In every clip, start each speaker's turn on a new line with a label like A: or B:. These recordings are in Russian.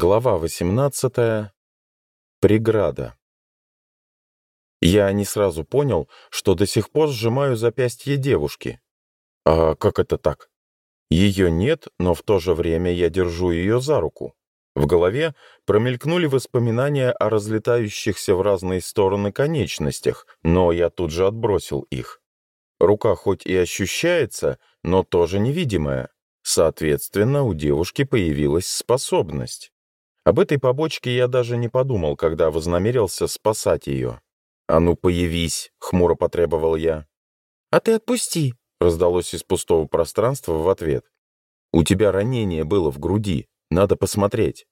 A: Глава 18. Преграда. Я не сразу понял, что до сих пор сжимаю запястье девушки. А как это так? Ее нет, но в то же время я держу ее за руку. В голове промелькнули воспоминания о разлетающихся в разные стороны конечностях, но я тут же отбросил их. Рука хоть и ощущается, но тоже невидимая. Соответственно, у девушки появилась способность. Об этой побочке я даже не подумал, когда вознамерился спасать ее. «А ну, появись!» — хмуро потребовал я.
B: «А ты отпусти!» — раздалось из пустого пространства в ответ.
A: «У тебя ранение было в груди. Надо посмотреть».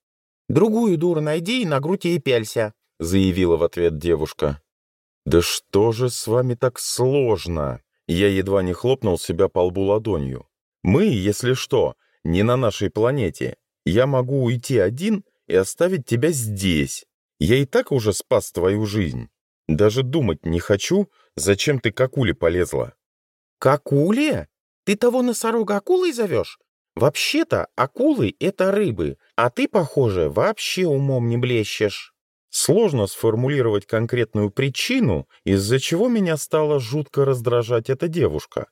B: «Другую дуру найди и на грудь ей пялься», —
A: заявила в ответ девушка. «Да что же с вами так сложно?» Я едва не хлопнул себя по лбу ладонью. «Мы, если что, не на нашей планете. Я могу уйти один, и оставить тебя здесь. Я и так уже спас твою жизнь. Даже думать не хочу, зачем ты к акуле полезла».
B: «К акуле? Ты того носорога акулой зовешь? Вообще-то акулы — это рыбы, а ты, похоже, вообще умом не блещешь».
A: Сложно сформулировать конкретную причину, из-за чего меня стало жутко раздражать эта девушка.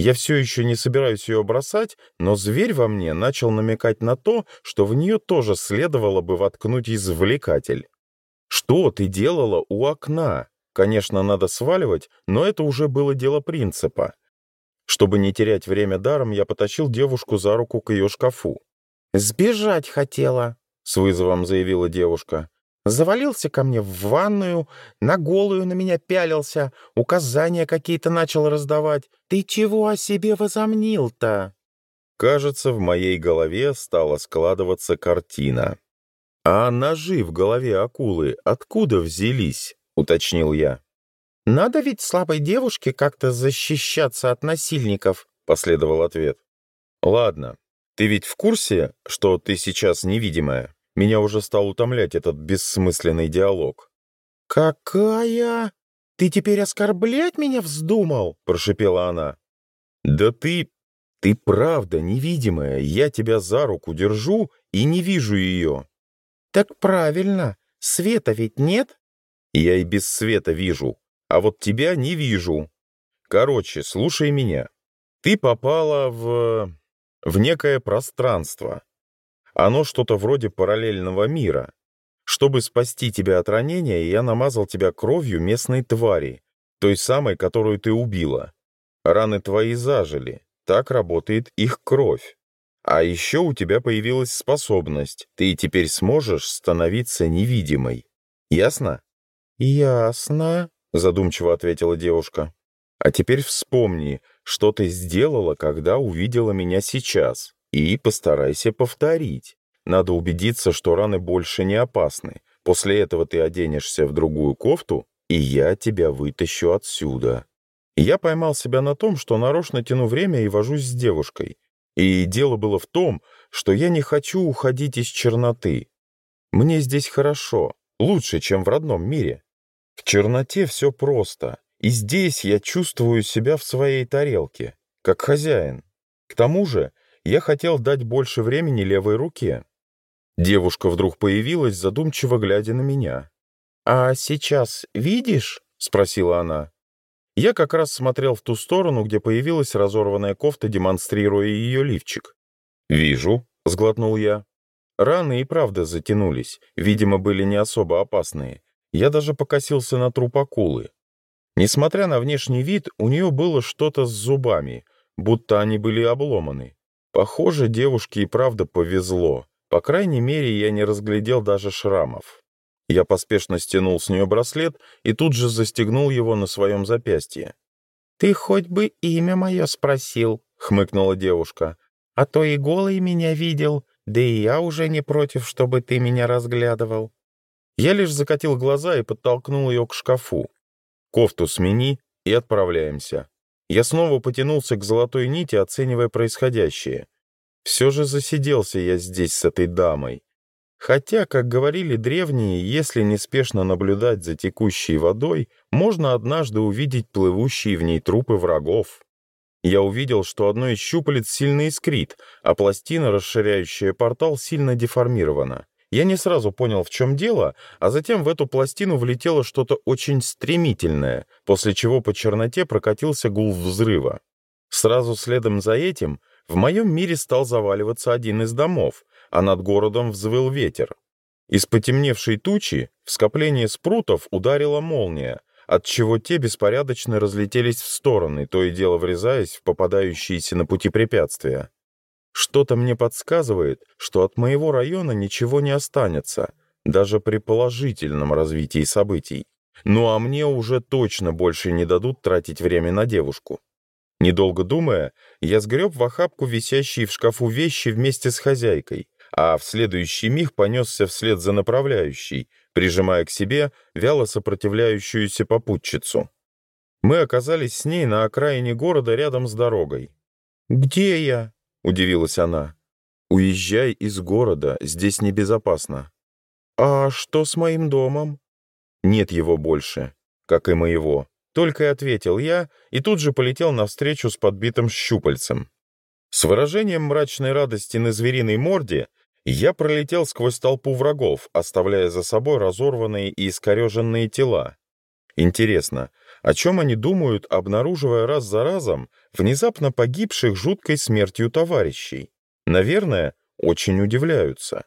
A: Я все еще не собираюсь ее бросать, но зверь во мне начал намекать на то, что в нее тоже следовало бы воткнуть извлекатель. «Что ты делала у окна?» Конечно, надо сваливать, но это уже было дело принципа. Чтобы не терять время даром, я потащил девушку за руку к ее шкафу.
B: «Сбежать хотела», — с вызовом заявила девушка. Завалился ко мне в ванную, на голую на меня пялился, указания какие-то начал раздавать. «Ты чего о себе возомнил-то?»
A: Кажется, в моей голове стала складываться картина. «А ножи в голове акулы откуда взялись?» — уточнил я.
B: «Надо ведь слабой девушке как-то защищаться от насильников», — последовал ответ.
A: «Ладно, ты ведь в курсе, что ты сейчас невидимая?» Меня уже стал утомлять этот бессмысленный диалог.
B: «Какая? Ты теперь оскорблять меня вздумал?» — прошипела она.
A: «Да ты... ты правда невидимая. Я тебя за руку держу и не вижу ее».
B: «Так правильно. Света ведь нет?»
A: «Я и без света вижу. А вот тебя не вижу. Короче, слушай меня. Ты попала в... в некое пространство». Оно что-то вроде параллельного мира. Чтобы спасти тебя от ранения, я намазал тебя кровью местной твари, той самой, которую ты убила. Раны твои зажили, так работает их кровь. А еще у тебя появилась способность, ты теперь сможешь становиться невидимой. Ясно?
B: Ясно, задумчиво ответила девушка.
A: А теперь вспомни, что ты сделала, когда увидела меня сейчас. И постарайся повторить. Надо убедиться, что раны больше не опасны. После этого ты оденешься в другую кофту, и я тебя вытащу отсюда. Я поймал себя на том, что нарочно тяну время и вожусь с девушкой. И дело было в том, что я не хочу уходить из черноты. Мне здесь хорошо, лучше, чем в родном мире. В черноте все просто, и здесь я чувствую себя в своей тарелке, как хозяин. К тому же я хотел дать больше времени левой руке. Девушка вдруг появилась, задумчиво глядя на меня.
B: «А сейчас видишь?» — спросила она.
A: Я как раз смотрел в ту сторону, где появилась разорванная кофта, демонстрируя ее лифчик. «Вижу», — сглотнул я. Раны и правда затянулись, видимо, были не особо опасные. Я даже покосился на труп акулы. Несмотря на внешний вид, у нее было что-то с зубами, будто они были обломаны. Похоже, девушке и правда повезло. По крайней мере, я не разглядел даже шрамов. Я поспешно стянул с нее браслет и тут же застегнул его на своем запястье.
B: «Ты хоть бы имя мое спросил», — хмыкнула девушка. «А то и голый меня видел, да и я уже не против, чтобы ты меня разглядывал».
A: Я лишь закатил глаза и подтолкнул ее к шкафу. «Кофту смени и отправляемся. Я снова потянулся к золотой нити, оценивая происходящее. Все же засиделся я здесь с этой дамой. Хотя, как говорили древние, если неспешно наблюдать за текущей водой, можно однажды увидеть плывущие в ней трупы врагов. Я увидел, что одно из щупалец сильно искрит, а пластина, расширяющая портал, сильно деформирована. Я не сразу понял, в чем дело, а затем в эту пластину влетело что-то очень стремительное, после чего по черноте прокатился гул взрыва. Сразу следом за этим в моем мире стал заваливаться один из домов, а над городом взвыл ветер. Из потемневшей тучи в скопление спрутов ударила молния, отчего те беспорядочно разлетелись в стороны, то и дело врезаясь в попадающиеся на пути препятствия. Что-то мне подсказывает, что от моего района ничего не останется, даже при положительном развитии событий. Ну а мне уже точно больше не дадут тратить время на девушку. Недолго думая, я сгреб в охапку висящие в шкафу вещи вместе с хозяйкой, а в следующий миг понесся вслед за направляющей, прижимая к себе вяло сопротивляющуюся попутчицу. Мы оказались с ней на окраине города рядом с дорогой.
B: «Где я?» — удивилась она.
A: «Уезжай из города, здесь небезопасно».
B: «А что с моим домом?»
A: «Нет его больше, как и моего». Только и ответил я, и тут же полетел навстречу с подбитым щупальцем. С выражением мрачной радости на звериной морде я пролетел сквозь толпу врагов, оставляя за собой разорванные и искореженные тела. Интересно, о чем они думают, обнаруживая раз за разом внезапно погибших жуткой смертью товарищей? Наверное, очень удивляются.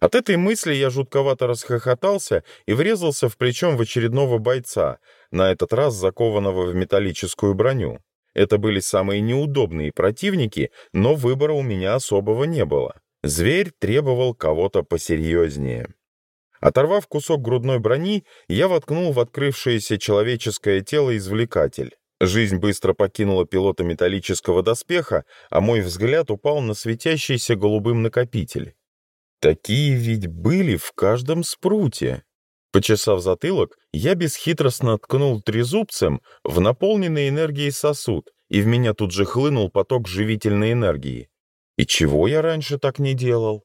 A: От этой мысли я жутковато расхохотался и врезался в плечом в очередного бойца, на этот раз закованного в металлическую броню. Это были самые неудобные противники, но выбора у меня особого не было. Зверь требовал кого-то посерьезнее. Оторвав кусок грудной брони, я воткнул в открывшееся человеческое тело извлекатель. Жизнь быстро покинула пилота металлического доспеха, а мой взгляд упал на светящийся голубым накопитель. Такие ведь были в каждом спруте. Почесав затылок, я бесхитростно ткнул трезубцем в наполненный энергией сосуд, и в меня тут же хлынул поток живительной энергии. И чего я раньше так не делал?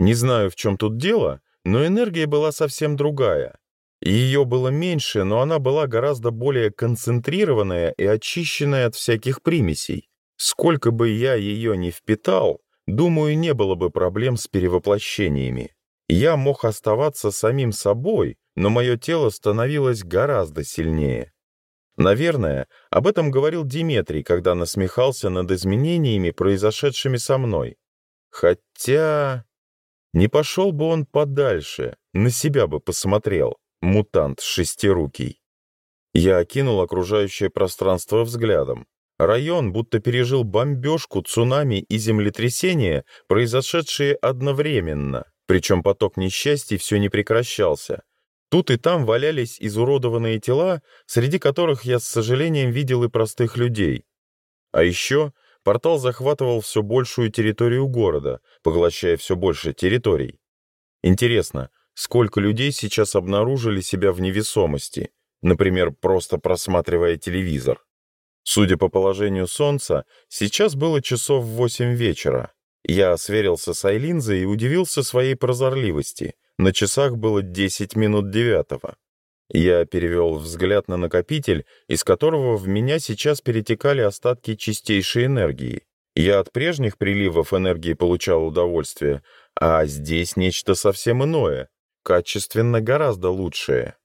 A: Не знаю, в чем тут дело, но энергия была совсем другая. Ее было меньше, но она была гораздо более концентрированная и очищенная от всяких примесей. Сколько бы я ее ни впитал, думаю, не было бы проблем с перевоплощениями. Я мог оставаться самим собой, но мое тело становилось гораздо сильнее. Наверное, об этом говорил Диметрий, когда насмехался над изменениями, произошедшими со мной. Хотя... Не пошел бы он подальше, на себя бы посмотрел, мутант шестирукий. Я окинул окружающее пространство взглядом. Район будто пережил бомбежку, цунами и землетрясение, произошедшие одновременно, причем поток несчастий все не прекращался. Тут и там валялись изуродованные тела, среди которых я с сожалением видел и простых людей. А еще Портал захватывал все большую территорию города, поглощая все больше территорий. Интересно, сколько людей сейчас обнаружили себя в невесомости, например, просто просматривая телевизор? Судя по положению солнца, сейчас было часов в восемь вечера. Я сверился с Айлинзой и удивился своей прозорливости. На часах было 10 минут девятого. Я перевел взгляд на накопитель, из которого в меня сейчас перетекали остатки чистейшей энергии. Я от прежних приливов энергии получал удовольствие, а здесь нечто совсем иное, качественно гораздо лучшее.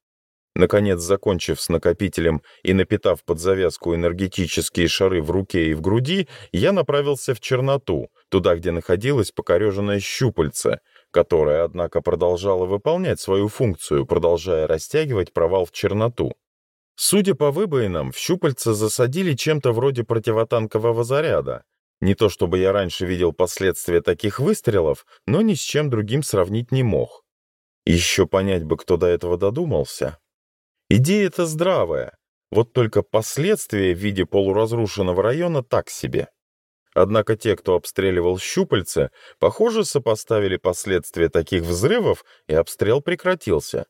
A: Наконец, закончив с накопителем и напитав под завязку энергетические шары в руке и в груди, я направился в черноту, туда, где находилось покореженное щупальце — которая, однако, продолжала выполнять свою функцию, продолжая растягивать провал в черноту. Судя по выбоинам, в щупальца засадили чем-то вроде противотанкового заряда. Не то чтобы я раньше видел последствия таких выстрелов, но ни с чем другим сравнить не мог. Еще понять бы, кто до этого додумался. Идея-то здравая, вот только последствия в виде полуразрушенного района так себе. Однако те, кто обстреливал щупальца, похоже, сопоставили последствия таких взрывов, и обстрел прекратился.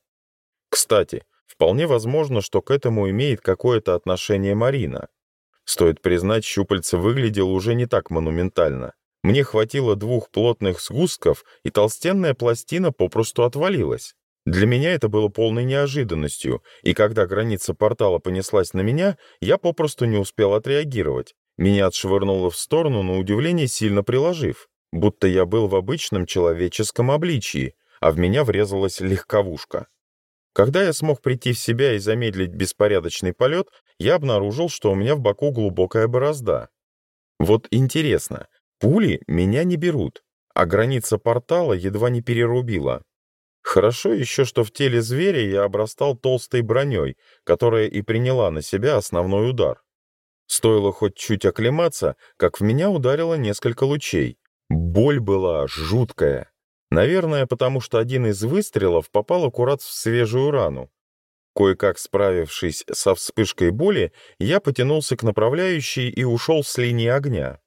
A: Кстати, вполне возможно, что к этому имеет какое-то отношение Марина. Стоит признать, щупальце выглядело уже не так монументально. Мне хватило двух плотных сгустков, и толстенная пластина попросту отвалилась. Для меня это было полной неожиданностью, и когда граница портала понеслась на меня, я попросту не успел отреагировать, меня отшвырнуло в сторону, на удивление сильно приложив, будто я был в обычном человеческом обличии, а в меня врезалась легковушка. Когда я смог прийти в себя и замедлить беспорядочный полет, я обнаружил, что у меня в боку глубокая борозда. Вот интересно, пули меня не берут, а граница портала едва не перерубила. Хорошо еще, что в теле зверя я обрастал толстой броней, которая и приняла на себя основной удар. Стоило хоть чуть оклематься, как в меня ударило несколько лучей. Боль была жуткая. Наверное, потому что один из выстрелов попал аккурат в свежую рану. Кое-как справившись со вспышкой боли, я потянулся к направляющей и ушел с линии огня.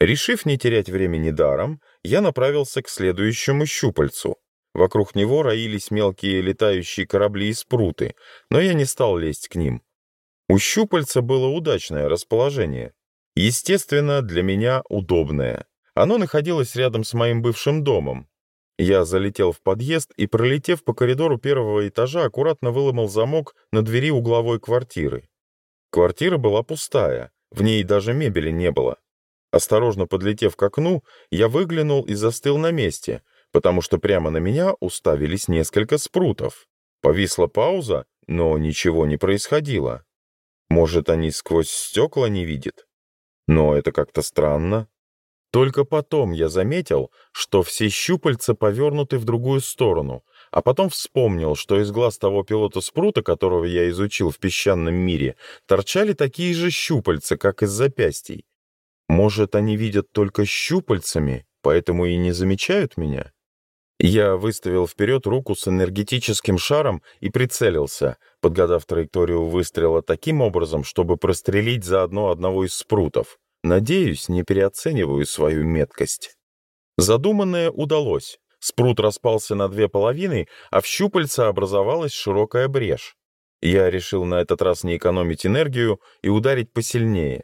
A: Решив не терять времени даром, я направился к следующему щупальцу. Вокруг него роились мелкие летающие корабли и спруты, но я не стал лезть к ним. У щупальца было удачное расположение. Естественно, для меня удобное. Оно находилось рядом с моим бывшим домом. Я залетел в подъезд и, пролетев по коридору первого этажа, аккуратно выломал замок на двери угловой квартиры. Квартира была пустая, в ней даже мебели не было. Осторожно подлетев к окну, я выглянул и застыл на месте, потому что прямо на меня уставились несколько спрутов. Повисла пауза, но ничего не происходило. Может, они сквозь стекла не видят? Но это как-то странно. Только потом я заметил, что все щупальца повернуты в другую сторону, а потом вспомнил, что из глаз того пилота спрута, которого я изучил в песчаном мире, торчали такие же щупальца, как из запястий. Может, они видят только щупальцами, поэтому и не замечают меня? Я выставил вперед руку с энергетическим шаром и прицелился, подгадав траекторию выстрела таким образом, чтобы прострелить заодно одного из спрутов. Надеюсь, не переоцениваю свою меткость. Задуманное удалось. Спрут распался на две половины, а в щупальце образовалась широкая брешь. Я решил на этот раз не экономить энергию и ударить посильнее.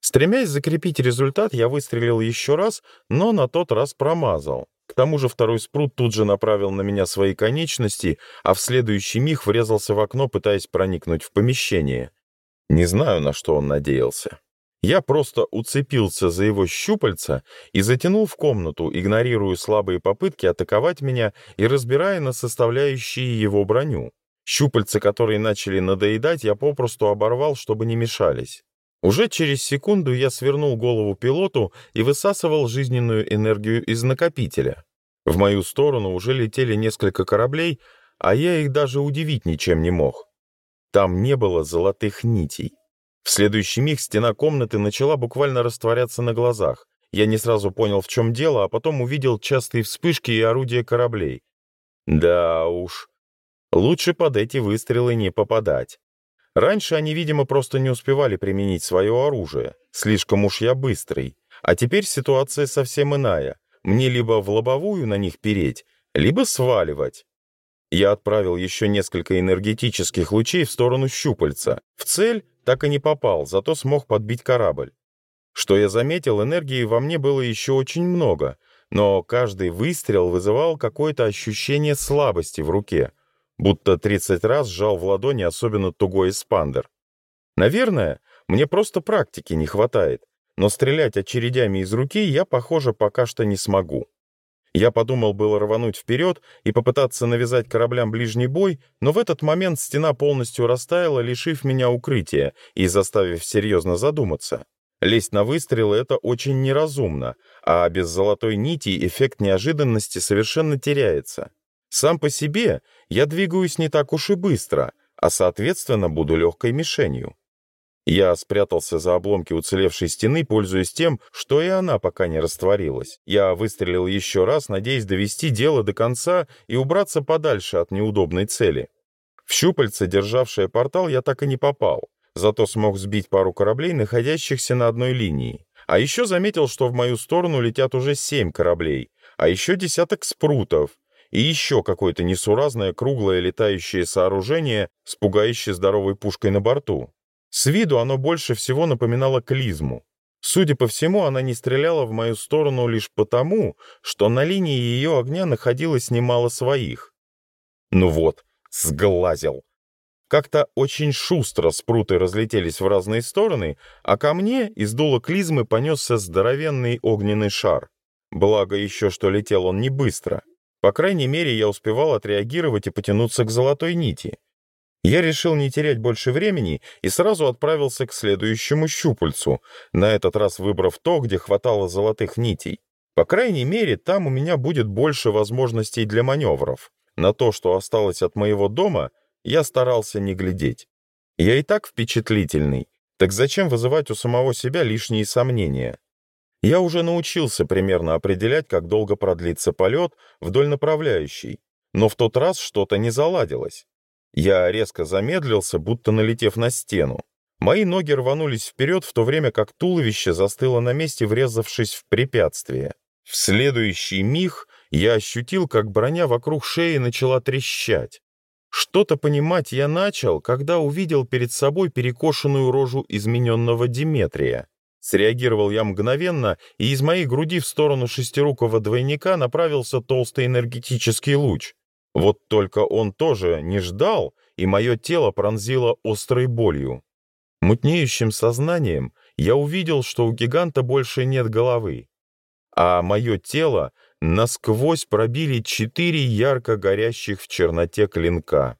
A: Стремясь закрепить результат, я выстрелил еще раз, но на тот раз промазал. К тому же второй спрут тут же направил на меня свои конечности, а в следующий миг врезался в окно, пытаясь проникнуть в помещение. Не знаю, на что он надеялся. Я просто уцепился за его щупальца и затянул в комнату, игнорируя слабые попытки атаковать меня и разбирая на составляющие его броню. Щупальца, которые начали надоедать, я попросту оборвал, чтобы не мешались. Уже через секунду я свернул голову пилоту и высасывал жизненную энергию из накопителя. В мою сторону уже летели несколько кораблей, а я их даже удивить ничем не мог. Там не было золотых нитей. В следующий миг стена комнаты начала буквально растворяться на глазах. Я не сразу понял, в чем дело, а потом увидел частые вспышки и орудия кораблей. Да уж, лучше под эти выстрелы не попадать. Раньше они, видимо, просто не успевали применить свое оружие, слишком уж я быстрый. А теперь ситуация совсем иная. Мне либо в лобовую на них переть, либо сваливать. Я отправил еще несколько энергетических лучей в сторону щупальца. В цель так и не попал, зато смог подбить корабль. Что я заметил, энергии во мне было еще очень много, но каждый выстрел вызывал какое-то ощущение слабости в руке — будто 30 раз сжал в ладони особенно тугой эспандер. Наверное, мне просто практики не хватает, но стрелять очередями из руки я, похоже, пока что не смогу. Я подумал было рвануть вперед и попытаться навязать кораблям ближний бой, но в этот момент стена полностью растаяла, лишив меня укрытия и заставив серьезно задуматься. Лезть на выстрелы — это очень неразумно, а без золотой нити эффект неожиданности совершенно теряется. Сам по себе я двигаюсь не так уж и быстро, а, соответственно, буду легкой мишенью. Я спрятался за обломки уцелевшей стены, пользуясь тем, что и она пока не растворилась. Я выстрелил еще раз, надеясь довести дело до конца и убраться подальше от неудобной цели. В щупальце, державшее портал, я так и не попал, зато смог сбить пару кораблей, находящихся на одной линии. А еще заметил, что в мою сторону летят уже семь кораблей, а еще десяток спрутов, и еще какое-то несуразное круглое летающее сооружение с пугающей здоровой пушкой на борту. С виду оно больше всего напоминало клизму. Судя по всему, она не стреляла в мою сторону лишь потому, что на линии ее огня находилось немало своих. Ну вот, сглазил. Как-то очень шустро спруты разлетелись в разные стороны, а ко мне из дула клизмы понесся здоровенный огненный шар. Благо еще, что летел он не быстро. По крайней мере, я успевал отреагировать и потянуться к золотой нити. Я решил не терять больше времени и сразу отправился к следующему щупальцу, на этот раз выбрав то, где хватало золотых нитей. По крайней мере, там у меня будет больше возможностей для маневров. На то, что осталось от моего дома, я старался не глядеть. Я и так впечатлительный, так зачем вызывать у самого себя лишние сомнения? Я уже научился примерно определять, как долго продлится полет вдоль направляющей, но в тот раз что-то не заладилось. Я резко замедлился, будто налетев на стену. Мои ноги рванулись вперед, в то время как туловище застыло на месте, врезавшись в препятствие. В следующий миг я ощутил, как броня вокруг шеи начала трещать. Что-то понимать я начал, когда увидел перед собой перекошенную рожу измененного Диметрия. Среагировал я мгновенно, и из моей груди в сторону шестирукого двойника направился толстый энергетический луч. Вот только он тоже не ждал, и мое тело пронзило острой болью. Мутнеющим сознанием я увидел, что у гиганта больше нет головы, а мое тело насквозь пробили четыре ярко горящих в черноте клинка.